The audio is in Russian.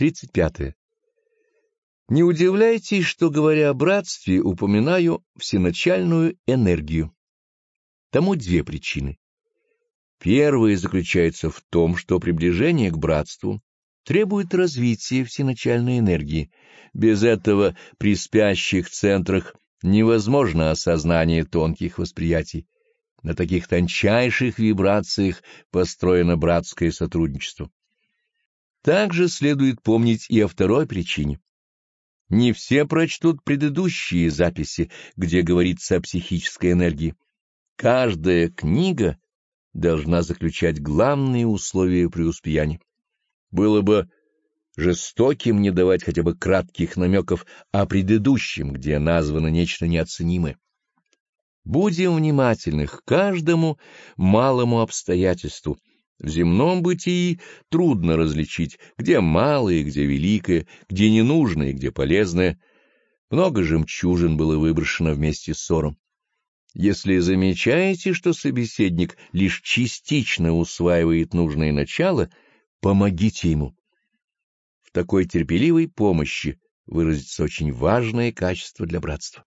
35. Не удивляйтесь, что, говоря о братстве, упоминаю всеначальную энергию. Тому две причины. Первая заключается в том, что приближение к братству требует развития всеначальной энергии. Без этого при спящих центрах невозможно осознание тонких восприятий. На таких тончайших вибрациях построено братское сотрудничество. Также следует помнить и о второй причине. Не все прочтут предыдущие записи, где говорится о психической энергии. Каждая книга должна заключать главные условия преуспеяния. Было бы жестоким не давать хотя бы кратких намеков о предыдущем, где названо нечто неоценимое. Будем внимательны к каждому малому обстоятельству. В земном бытии трудно различить, где малое, где великое, где ненужное, где полезное. Много жемчужин было выброшено вместе с ссором. Если замечаете, что собеседник лишь частично усваивает нужное начало, помогите ему. В такой терпеливой помощи выразится очень важное качество для братства.